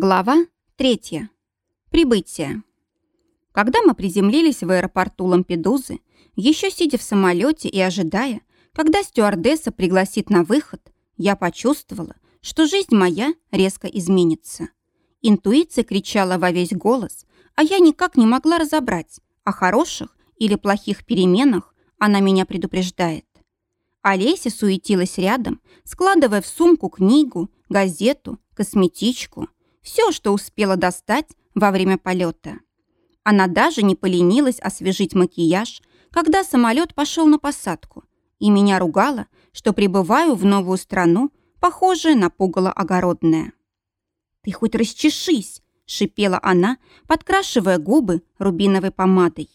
Глава третья. Прибытие. Когда мы приземлились в аэропорту Лампедузы, еще сидя в самолете и ожидая, когда стюардесса пригласит на выход, я почувствовала, что жизнь моя резко изменится. Интуиция кричала во весь голос, а я никак не могла разобрать, о хороших или плохих переменах она меня предупреждает. Олеся суетилась рядом, складывая в сумку книгу, газету, косметичку – все, что успела достать во время полета. Она даже не поленилась освежить макияж, когда самолет пошел на посадку, и меня ругала, что прибываю в новую страну, похожая на пугало огородное. «Ты хоть расчешись!» — шипела она, подкрашивая губы рубиновой помадой.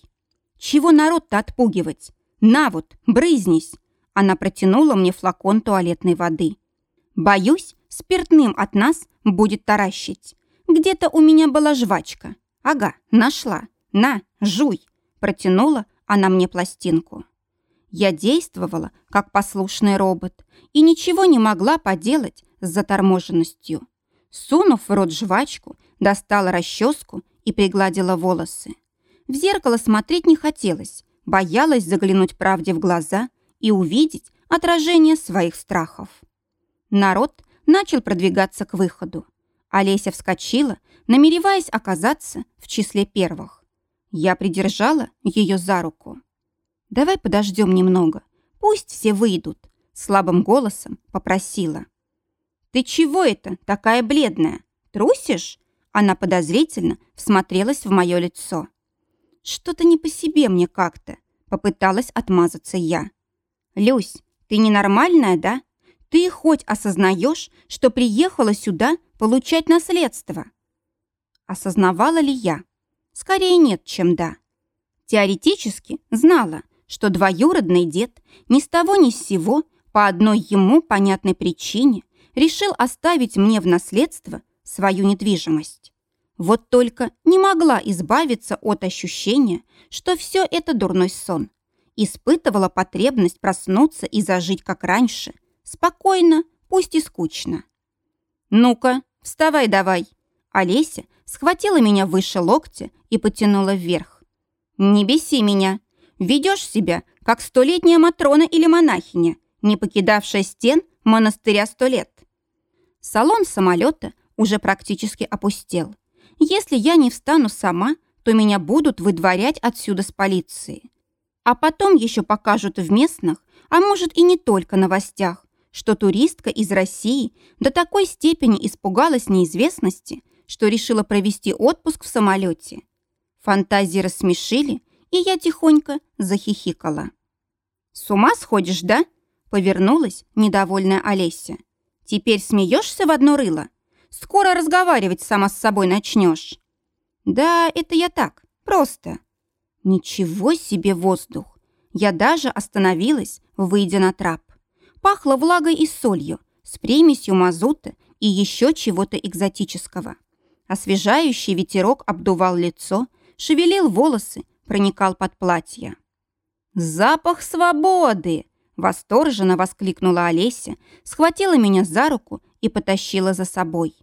«Чего народ-то отпугивать? На вот, брызнись!» Она протянула мне флакон туалетной воды. «Боюсь, спиртным от нас будет таращить. Где-то у меня была жвачка. Ага, нашла. На, жуй. Протянула она мне пластинку. Я действовала, как послушный робот, и ничего не могла поделать с заторможенностью. Сунув в рот жвачку, достала расческу и пригладила волосы. В зеркало смотреть не хотелось, боялась заглянуть правде в глаза и увидеть отражение своих страхов. Народ начал продвигаться к выходу. Олеся вскочила, намереваясь оказаться в числе первых. Я придержала ее за руку. «Давай подождем немного, пусть все выйдут», слабым голосом попросила. «Ты чего это, такая бледная? Трусишь?» Она подозрительно всмотрелась в мое лицо. «Что-то не по себе мне как-то», попыталась отмазаться я. «Люсь, ты ненормальная, да? Ты хоть осознаешь, что приехала сюда получать наследство? Осознавала ли я? Скорее нет, чем да. Теоретически знала, что двоюродный дед ни с того ни с сего по одной ему понятной причине решил оставить мне в наследство свою недвижимость. Вот только не могла избавиться от ощущения, что все это дурной сон. Испытывала потребность проснуться и зажить как раньше, Спокойно, пусть и скучно. «Ну-ка, вставай давай!» Олеся схватила меня выше локтя и потянула вверх. «Не беси меня. Ведешь себя, как столетняя Матрона или монахиня, не покидавшая стен монастыря сто лет». Салон самолета уже практически опустел. Если я не встану сама, то меня будут выдворять отсюда с полиции. А потом еще покажут в местных, а может и не только новостях, что туристка из России до такой степени испугалась неизвестности, что решила провести отпуск в самолете. Фантазии рассмешили, и я тихонько захихикала. «С ума сходишь, да?» — повернулась недовольная Олеся. «Теперь смеешься в одно рыло? Скоро разговаривать сама с собой начнешь». «Да, это я так, просто». «Ничего себе воздух!» Я даже остановилась, выйдя на трап. Пахло влагой и солью, с примесью мазута и еще чего-то экзотического. Освежающий ветерок обдувал лицо, шевелил волосы, проникал под платье. «Запах свободы!» — восторженно воскликнула Олеся, схватила меня за руку и потащила за собой.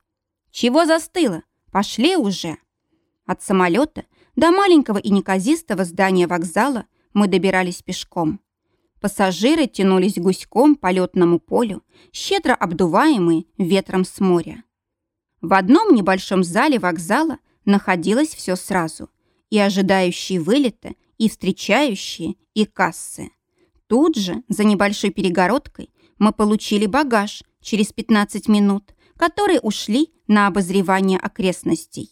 «Чего застыла? Пошли уже!» От самолета до маленького и неказистого здания вокзала мы добирались пешком. Пассажиры тянулись гуськом по летному полю, щедро обдуваемые ветром с моря. В одном небольшом зале вокзала находилось все сразу. И ожидающие вылета, и встречающие, и кассы. Тут же, за небольшой перегородкой, мы получили багаж через 15 минут, которые ушли на обозревание окрестностей.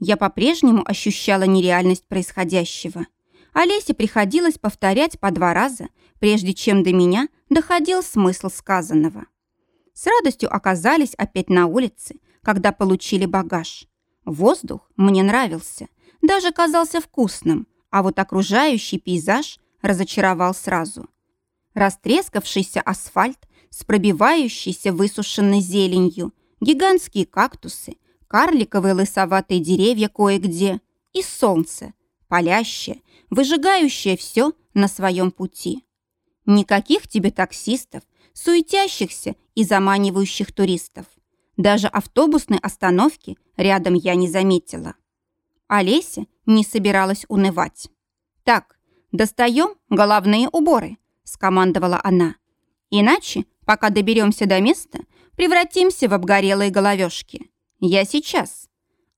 Я по-прежнему ощущала нереальность происходящего. Олесе приходилось повторять по два раза, прежде чем до меня доходил смысл сказанного. С радостью оказались опять на улице, когда получили багаж. Воздух мне нравился, даже казался вкусным, а вот окружающий пейзаж разочаровал сразу. Растрескавшийся асфальт с пробивающейся высушенной зеленью, гигантские кактусы, карликовые лысоватые деревья кое-где и солнце, палящее, выжигающее все на своем пути. Никаких тебе таксистов, суетящихся и заманивающих туристов. Даже автобусной остановки рядом я не заметила. Олеся не собиралась унывать. «Так, достаем головные уборы», — скомандовала она. «Иначе, пока доберемся до места, превратимся в обгорелые головешки. Я сейчас».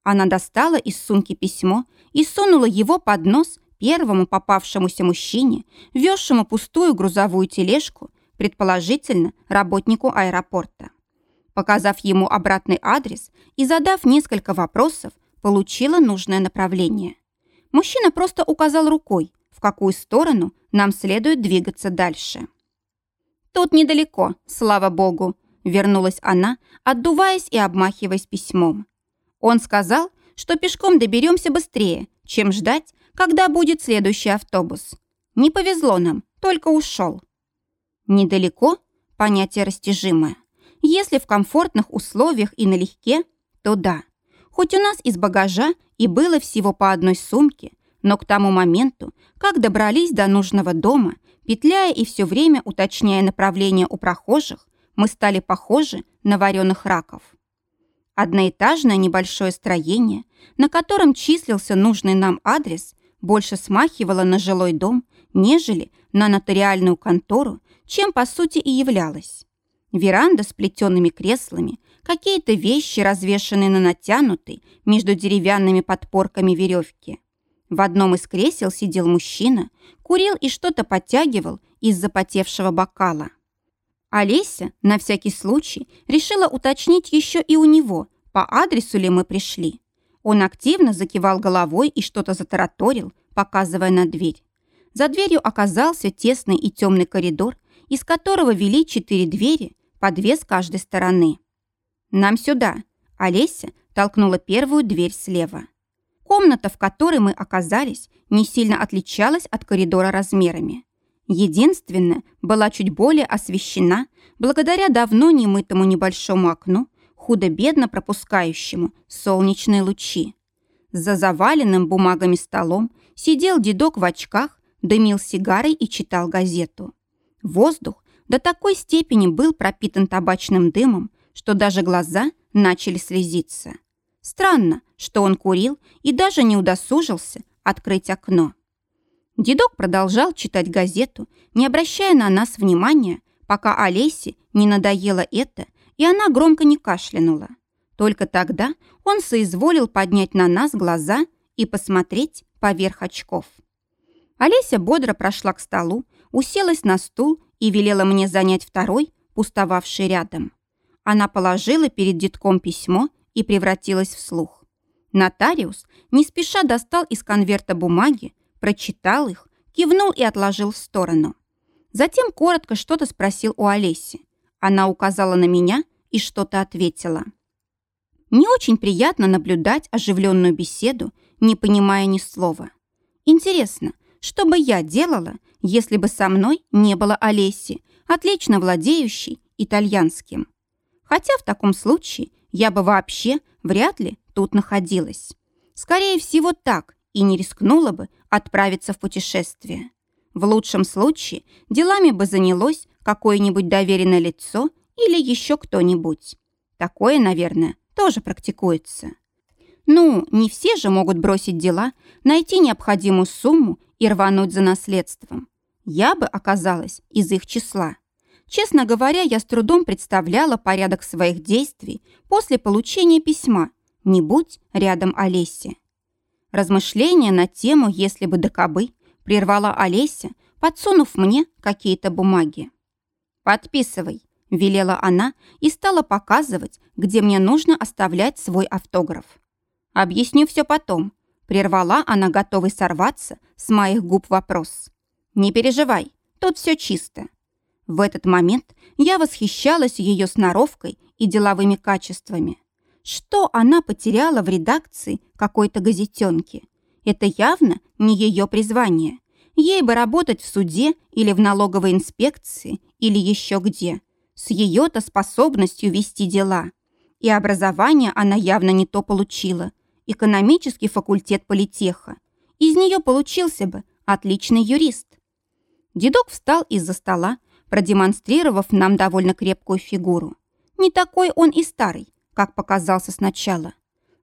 Она достала из сумки письмо и сунула его под нос первому попавшемуся мужчине, везшему пустую грузовую тележку, предположительно, работнику аэропорта. Показав ему обратный адрес и задав несколько вопросов, получила нужное направление. Мужчина просто указал рукой, в какую сторону нам следует двигаться дальше. «Тут недалеко, слава богу», — вернулась она, отдуваясь и обмахиваясь письмом. Он сказал, что пешком доберемся быстрее, чем ждать, когда будет следующий автобус. Не повезло нам, только ушел. Недалеко – понятие растяжимое. Если в комфортных условиях и налегке, то да. Хоть у нас из багажа и было всего по одной сумке, но к тому моменту, как добрались до нужного дома, петляя и все время уточняя направление у прохожих, мы стали похожи на вареных раков. Одноэтажное небольшое строение, на котором числился нужный нам адрес, больше смахивало на жилой дом, нежели на нотариальную контору, чем по сути и являлось. Веранда с плетеными креслами, какие-то вещи, развешанные на натянутой между деревянными подпорками веревки. В одном из кресел сидел мужчина, курил и что-то подтягивал из запотевшего бокала. Олеся, на всякий случай, решила уточнить еще и у него, по адресу ли мы пришли. Он активно закивал головой и что-то затараторил, показывая на дверь. За дверью оказался тесный и темный коридор, из которого вели четыре двери, по две с каждой стороны. «Нам сюда!» Олеся толкнула первую дверь слева. Комната, в которой мы оказались, не сильно отличалась от коридора размерами. Единственная была чуть более освещена благодаря давно немытому небольшому окну, худо-бедно пропускающему солнечные лучи. За заваленным бумагами столом сидел дедок в очках, дымил сигарой и читал газету. Воздух до такой степени был пропитан табачным дымом, что даже глаза начали слезиться. Странно, что он курил и даже не удосужился открыть окно. Дедок продолжал читать газету, не обращая на нас внимания, пока Олесе не надоело это и она громко не кашлянула. Только тогда он соизволил поднять на нас глаза и посмотреть поверх очков. Олеся бодро прошла к столу, уселась на стул и велела мне занять второй, пустовавший рядом. Она положила перед детком письмо и превратилась в слух. Нотариус не спеша достал из конверта бумаги, прочитал их, кивнул и отложил в сторону. Затем коротко что-то спросил у Олеси. Она указала на меня и что-то ответила. Не очень приятно наблюдать оживленную беседу, не понимая ни слова. Интересно, что бы я делала, если бы со мной не было Олеси, отлично владеющей итальянским? Хотя в таком случае я бы вообще вряд ли тут находилась. Скорее всего, так и не рискнула бы отправиться в путешествие. В лучшем случае делами бы занялось какое-нибудь доверенное лицо или еще кто-нибудь. Такое, наверное, тоже практикуется. Ну, не все же могут бросить дела, найти необходимую сумму и рвануть за наследством. Я бы оказалась из их числа. Честно говоря, я с трудом представляла порядок своих действий после получения письма, не будь рядом Олеси. Размышления на тему «если бы да кобы» прервала Олеся, подсунув мне какие-то бумаги. «Подписывай», — велела она и стала показывать, где мне нужно оставлять свой автограф. «Объясню все потом», — прервала она, готовый сорваться с моих губ вопрос. «Не переживай, тут все чисто». В этот момент я восхищалась ее сноровкой и деловыми качествами. Что она потеряла в редакции какой-то газетенки? Это явно не ее призвание. Ей бы работать в суде или в налоговой инспекции, или еще где. С ее-то способностью вести дела. И образование она явно не то получила. Экономический факультет политеха. Из нее получился бы отличный юрист. Дедок встал из-за стола, продемонстрировав нам довольно крепкую фигуру. Не такой он и старый, как показался сначала.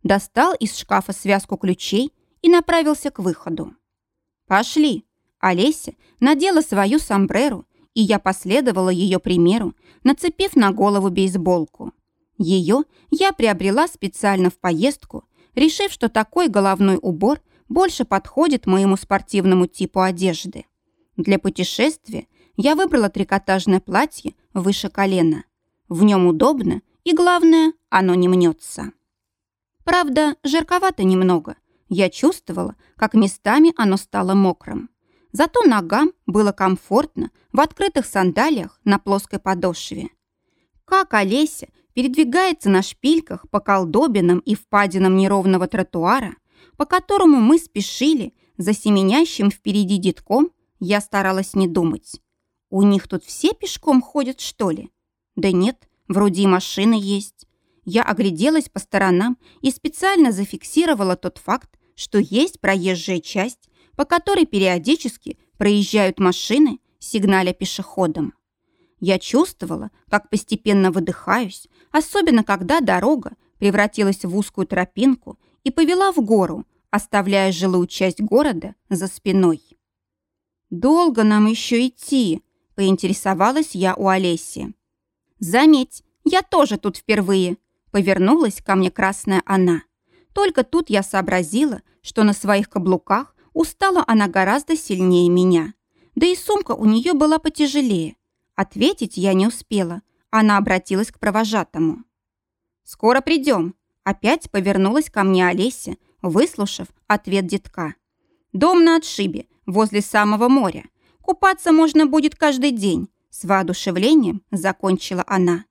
Достал из шкафа связку ключей и направился к выходу. «Пошли!» Олеся надела свою сомбреру, и я последовала ее примеру, нацепив на голову бейсболку. Ее я приобрела специально в поездку, решив, что такой головной убор больше подходит моему спортивному типу одежды. Для путешествия я выбрала трикотажное платье выше колена. В нем удобно, и главное, оно не мнется. Правда, жарковато немного. Я чувствовала, как местами оно стало мокрым. Зато ногам было комфортно в открытых сандалиях на плоской подошве. Как Олеся передвигается на шпильках по колдобинам и впадинам неровного тротуара, по которому мы спешили за семенящим впереди детком, я старалась не думать. У них тут все пешком ходят, что ли? Да нет, вроде и машины есть. Я огляделась по сторонам и специально зафиксировала тот факт, что есть проезжая часть, по которой периодически проезжают машины, сигналя пешеходам. Я чувствовала, как постепенно выдыхаюсь, особенно когда дорога превратилась в узкую тропинку и повела в гору, оставляя жилую часть города за спиной. «Долго нам еще идти?» – поинтересовалась я у Олеси. «Заметь, я тоже тут впервые», – повернулась ко мне красная она. Только тут я сообразила, что на своих каблуках Устала она гораздо сильнее меня. Да и сумка у нее была потяжелее. Ответить я не успела. Она обратилась к провожатому. «Скоро придем», — опять повернулась ко мне Олеся, выслушав ответ детка. «Дом на отшибе, возле самого моря. Купаться можно будет каждый день», — с воодушевлением закончила она.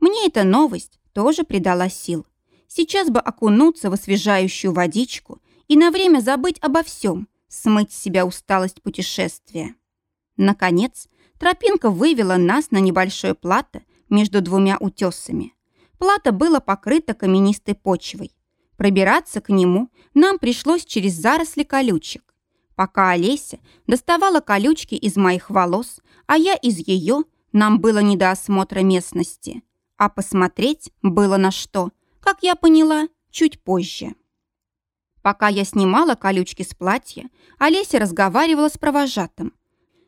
Мне эта новость тоже придала сил. Сейчас бы окунуться в освежающую водичку и на время забыть обо всем, смыть с себя усталость путешествия. Наконец, тропинка вывела нас на небольшое плато между двумя утесами. Плато было покрыто каменистой почвой. Пробираться к нему нам пришлось через заросли колючек. Пока Олеся доставала колючки из моих волос, а я из ее, нам было не до осмотра местности. А посмотреть было на что, как я поняла, чуть позже. Пока я снимала колючки с платья, Олеся разговаривала с провожатым.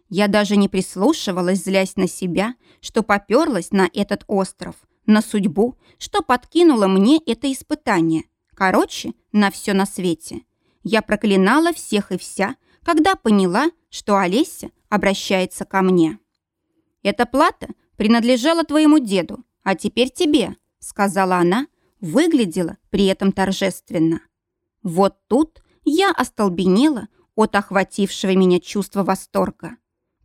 Я даже не прислушивалась, злясь на себя, что поперлась на этот остров, на судьбу, что подкинула мне это испытание. Короче, на все на свете. Я проклинала всех и вся, когда поняла, что Олеся обращается ко мне. «Эта плата принадлежала твоему деду, а теперь тебе», сказала она, выглядела при этом торжественно. Вот тут я остолбенела от охватившего меня чувства восторга.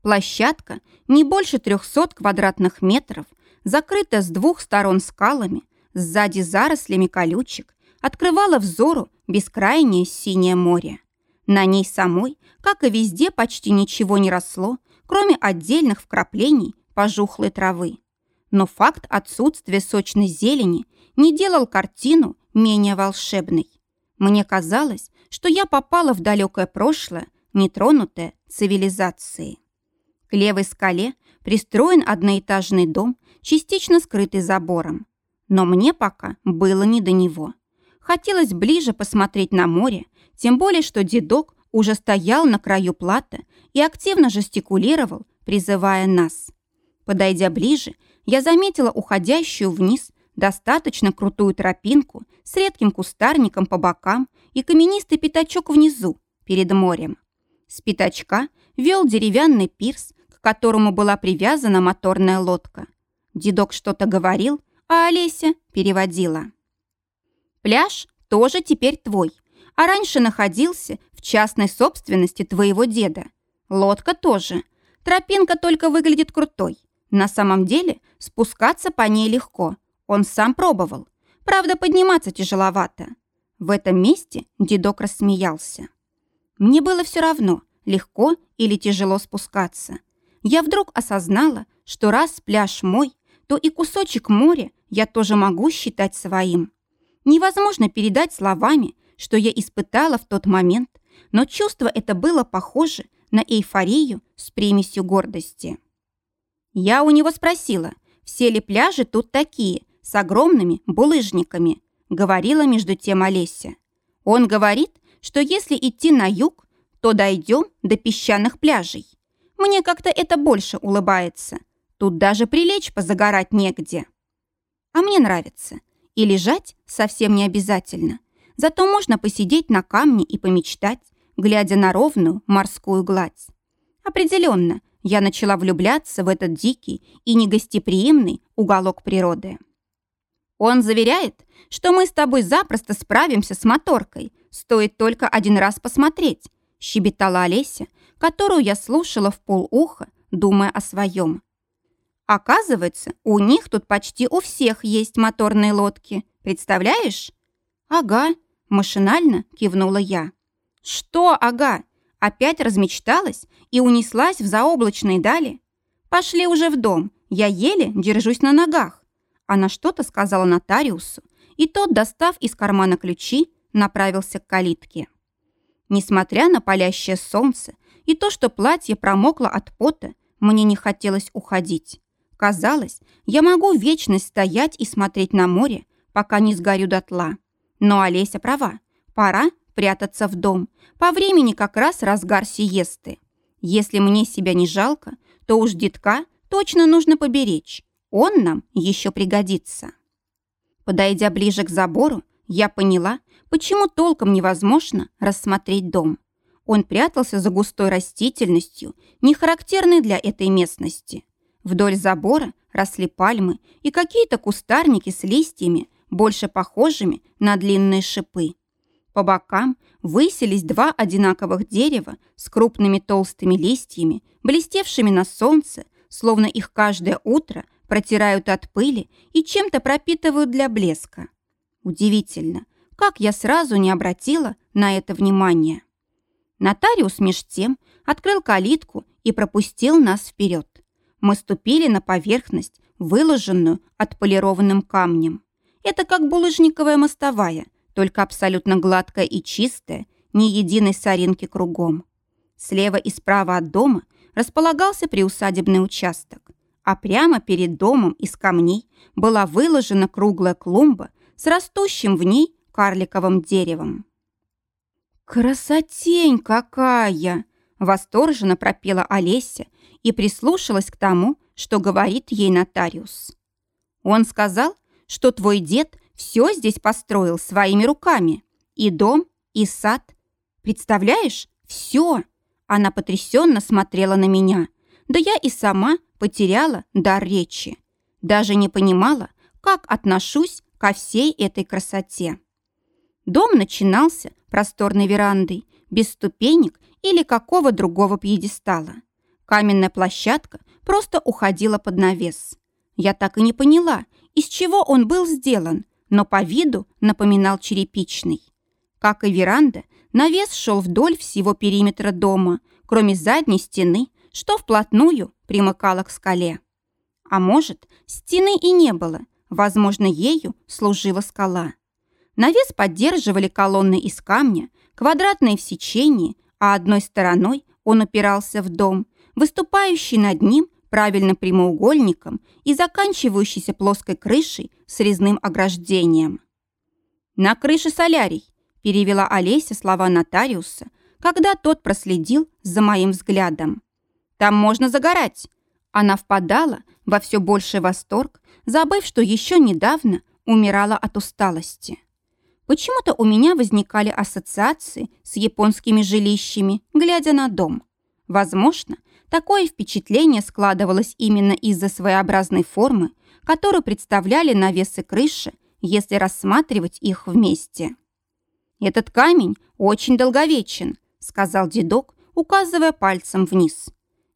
Площадка не больше 300 квадратных метров, закрытая с двух сторон скалами, сзади зарослями колючек, открывала взору бескрайнее синее море. На ней самой, как и везде, почти ничего не росло, кроме отдельных вкраплений пожухлой травы. Но факт отсутствия сочной зелени не делал картину менее волшебной. Мне казалось, что я попала в далекое прошлое, нетронутое цивилизацией. К левой скале пристроен одноэтажный дом, частично скрытый забором. Но мне пока было не до него. Хотелось ближе посмотреть на море, тем более, что дедок уже стоял на краю плата и активно жестикулировал, призывая нас. Подойдя ближе, я заметила уходящую вниз достаточно крутую тропинку с редким кустарником по бокам и каменистый пятачок внизу, перед морем. С пятачка вел деревянный пирс, к которому была привязана моторная лодка. Дедок что-то говорил, а Олеся переводила. «Пляж тоже теперь твой, а раньше находился в частной собственности твоего деда. Лодка тоже. Тропинка только выглядит крутой. На самом деле спускаться по ней легко, он сам пробовал. Правда, подниматься тяжеловато. В этом месте дедок рассмеялся. Мне было все равно, легко или тяжело спускаться. Я вдруг осознала, что раз пляж мой, то и кусочек моря я тоже могу считать своим. Невозможно передать словами, что я испытала в тот момент, но чувство это было похоже на эйфорию с примесью гордости. Я у него спросила, все ли пляжи тут такие, с огромными булыжниками, говорила между тем Олеся. Он говорит, что если идти на юг, то дойдем до песчаных пляжей. Мне как-то это больше улыбается. Тут даже прилечь позагорать негде. А мне нравится. И лежать совсем не обязательно. Зато можно посидеть на камне и помечтать, глядя на ровную морскую гладь. Определенно, я начала влюбляться в этот дикий и негостеприимный уголок природы. Он заверяет, что мы с тобой запросто справимся с моторкой, стоит только один раз посмотреть, щебетала Олеся, которую я слушала в полуха, думая о своем. Оказывается, у них тут почти у всех есть моторные лодки. Представляешь? Ага, машинально кивнула я. Что ага? Опять размечталась и унеслась в заоблачные дали? Пошли уже в дом, я еле держусь на ногах. Она что-то сказала нотариусу, и тот, достав из кармана ключи, направился к калитке. Несмотря на палящее солнце и то, что платье промокло от пота, мне не хотелось уходить. Казалось, я могу вечность стоять и смотреть на море, пока не сгорю дотла. Но Олеся права. Пора прятаться в дом. По времени как раз разгар сиесты. Если мне себя не жалко, то уж детка точно нужно поберечь. Он нам еще пригодится. Подойдя ближе к забору, я поняла, почему толком невозможно рассмотреть дом. Он прятался за густой растительностью, не характерной для этой местности. Вдоль забора росли пальмы и какие-то кустарники с листьями, больше похожими на длинные шипы. По бокам высились два одинаковых дерева с крупными толстыми листьями, блестевшими на солнце, словно их каждое утро протирают от пыли и чем-то пропитывают для блеска. Удивительно, как я сразу не обратила на это внимание. Нотариус меж тем открыл калитку и пропустил нас вперед. Мы ступили на поверхность, выложенную отполированным камнем. Это как булыжниковая мостовая, только абсолютно гладкая и чистая, ни единой соринки кругом. Слева и справа от дома располагался приусадебный участок, а прямо перед домом из камней была выложена круглая клумба с растущим в ней карликовым деревом. «Красотень какая!» – восторженно пропела Олеся и прислушалась к тому, что говорит ей нотариус. «Он сказал, что твой дед все здесь построил своими руками. И дом, и сад. Представляешь? Все. Она потрясенно смотрела на меня. Да я и сама потеряла дар речи. Даже не понимала, как отношусь ко всей этой красоте. Дом начинался просторной верандой, без ступенек или какого другого пьедестала. Каменная площадка просто уходила под навес. Я так и не поняла, из чего он был сделан, но по виду напоминал черепичный. Как и веранда, навес шел вдоль всего периметра дома, кроме задней стены, что вплотную примыкала к скале. А может, стены и не было, возможно, ею служила скала. Навес поддерживали колонны из камня, квадратные в сечении, а одной стороной он упирался в дом, выступающий над ним правильным прямоугольником и заканчивающийся плоской крышей с резным ограждением. «На крыше солярий», – перевела Олеся слова нотариуса, когда тот проследил за моим взглядом. «Там можно загорать». Она впадала во все больший восторг, забыв, что еще недавно умирала от усталости. Почему-то у меня возникали ассоциации с японскими жилищами, глядя на дом. Возможно, Такое впечатление складывалось именно из-за своеобразной формы, которую представляли навесы крыши, если рассматривать их вместе. «Этот камень очень долговечен», — сказал дедок, указывая пальцем вниз.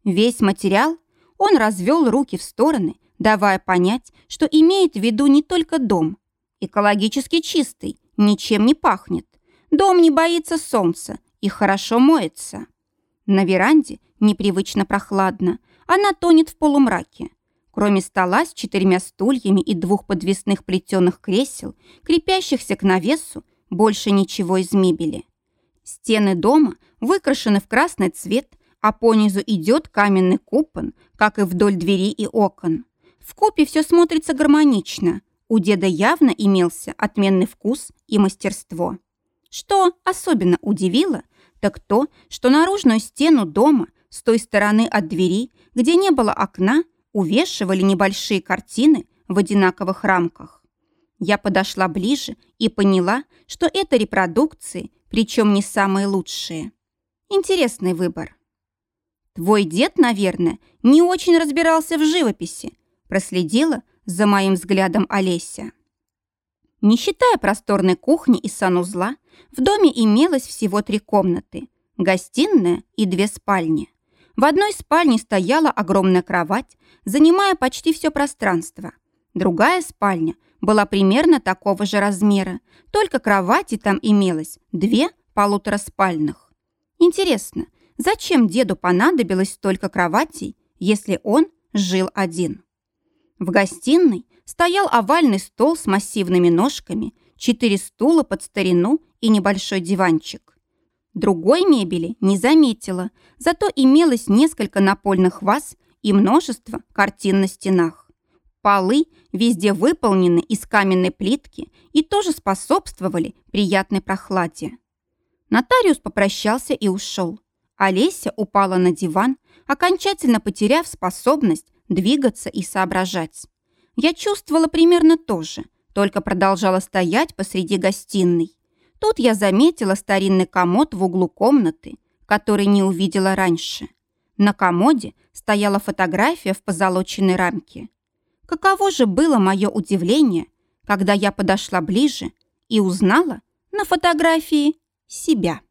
Весь материал он развел руки в стороны, давая понять, что имеет в виду не только дом. Экологически чистый, ничем не пахнет. Дом не боится солнца и хорошо моется. На веранде непривычно прохладно. Она тонет в полумраке. Кроме стола с четырьмя стульями и двух подвесных плетеных кресел, крепящихся к навесу, больше ничего из мебели. Стены дома выкрашены в красный цвет, а понизу идет каменный купон, как и вдоль двери и окон. В купе все смотрится гармонично. У деда явно имелся отменный вкус и мастерство. Что особенно удивило, так то, что наружную стену дома с той стороны от двери, где не было окна, увешивали небольшие картины в одинаковых рамках. Я подошла ближе и поняла, что это репродукции, причем не самые лучшие. Интересный выбор. «Твой дед, наверное, не очень разбирался в живописи», проследила за моим взглядом Олеся. Не считая просторной кухни и санузла, в доме имелось всего три комнаты – гостиная и две спальни. В одной спальне стояла огромная кровать, занимая почти все пространство. Другая спальня была примерно такого же размера, только кровати там имелось две полутораспальных. Интересно, зачем деду понадобилось столько кроватей, если он жил один? В гостиной стоял овальный стол с массивными ножками, четыре стула под старину и небольшой диванчик. Другой мебели не заметила, зато имелось несколько напольных ваз и множество картин на стенах. Полы везде выполнены из каменной плитки и тоже способствовали приятной прохладе. Нотариус попрощался и ушел. Олеся упала на диван, окончательно потеряв способность двигаться и соображать. Я чувствовала примерно то же, только продолжала стоять посреди гостиной. Тут я заметила старинный комод в углу комнаты, который не увидела раньше. На комоде стояла фотография в позолоченной рамке. Каково же было мое удивление, когда я подошла ближе и узнала на фотографии себя.